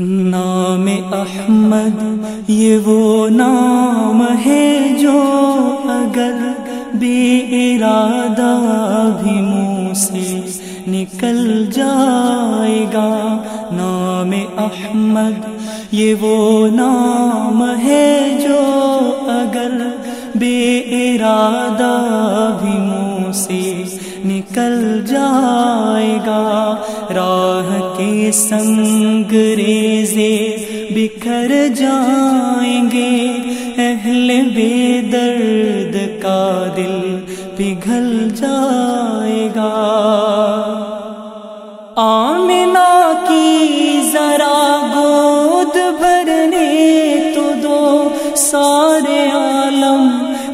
نام احمد، یہ وہ نام ہے جو اگر بے ارادہ بھی منہ سے نکل جائے گا۔ نام احمد، یہ وہ نام ہے جو اگر بے ارادہ بھی منہ سے نکل جائے گا۔ راہ کے سنگ ریزے بکھر جائیں گے۔ اہل بے درد کا دل پگھل جائے گا۔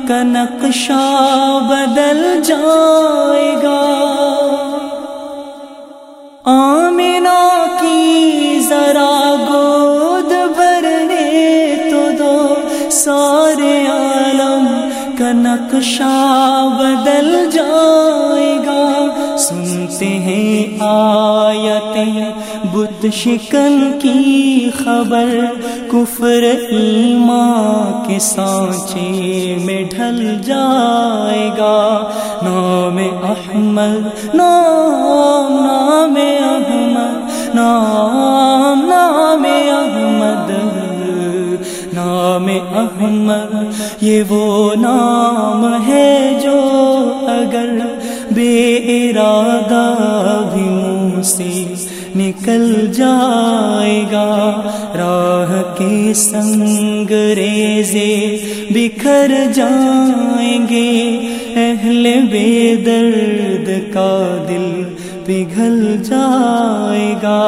کا نقشہ بدل جائے گا۔ آمنا کی ذرا گود بھرنے تو دو۔ سارے عالم کا نقشہ بدل جائے گا۔ سنتے ہیں آیتیں بت شکن کی خبر کفر ایمان کے سانچے میں ڈھل جائے گا۔ نام احمد، نام نام احمد، نام نام احمد۔ نام احمد، یہ وہ نام ہے جو اگر بے ارادہ بھی منہ سے نکل جائے گا۔ راہ کے سنگ ریزے بکھر جائیں گے۔ اہل بے درد کا دل پگھل جائے گا۔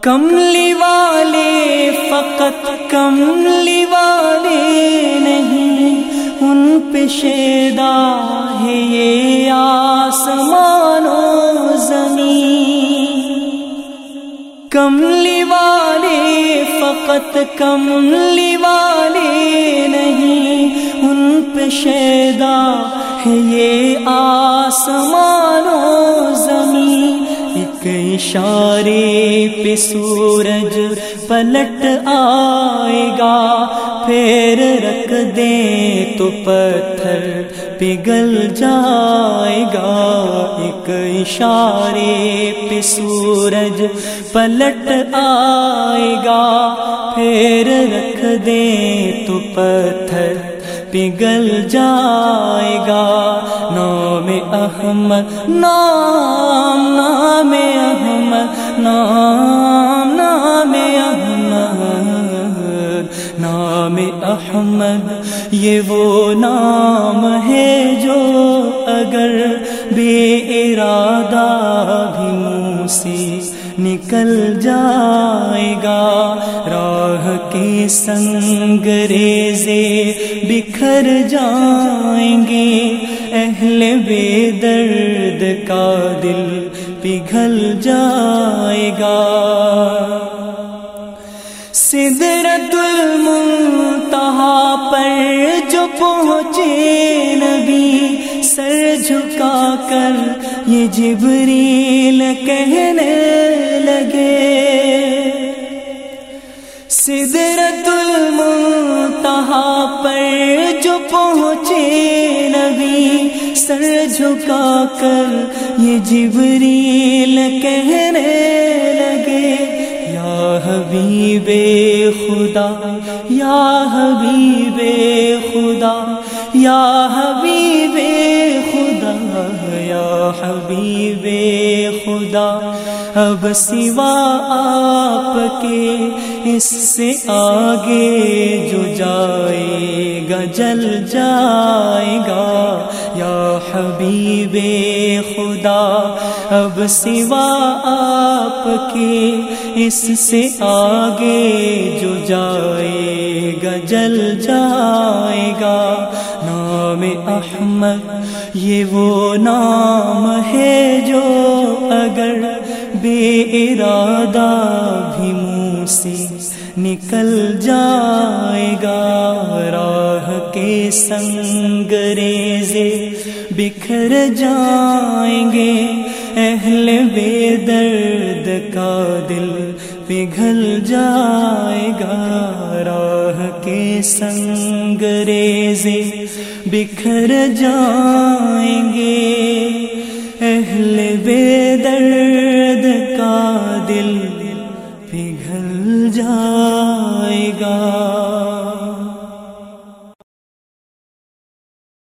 کملی والے فقط کملی والے نہیں۔ ان پہ شیدا ہے یہ آسمان و زمین۔ کملی والے فقط کملی والے نہیں۔ ان پہ شیدا ہے یہ آسمان و زمین۔ اشارے پہ سورج پلٹ آئے گا، پھر رکھ دے تو پتھر پگل جائے گا۔ ایک اشارے پہ سورج پلٹ آئے گا، پھر رکھ دے تو پتھر پگل جائے گا۔ نام احمد، نام نام احمد نام نام احمد نام احمد، یہ وہ نام ہے جو اگر بے ارادہ بھی منہ سے نکل جائے گا، راہ کے سنگ ریزے بکھر جائیں گے۔ اہل بے درد کا دل پگھل جائے گا۔ سدرت المنتہا پر جو پہنچے نبی، سر جھکا کر یہ جبریل کہنے لگے۔ سدرت المنتہا پر جو پہنچے نبی سر جھکا کر یہ جبریل کہنے لگے، یا حبیب خدا، یا حبیب خدا، یا حبیب خدا، یا حبیب خدا، اب سوا آپ کے اس سے آگے جو جائے گا، جل جائے حبیب خدا، اب سوا آپ کے اس سے آگے جو جائے گا، جل جائے گا۔ نام احمد، یہ وہ نام ہے جو اگر بے ارادہ بھی منہ سے نکل جائے گا۔ کے سنگ ریزے بکھر جائیں گے۔ اہل بے درد کا دل پگھل جائے گا۔ راہ کے سنگ ریزے بکھر جائیں گے۔ اہل بے درد کا دل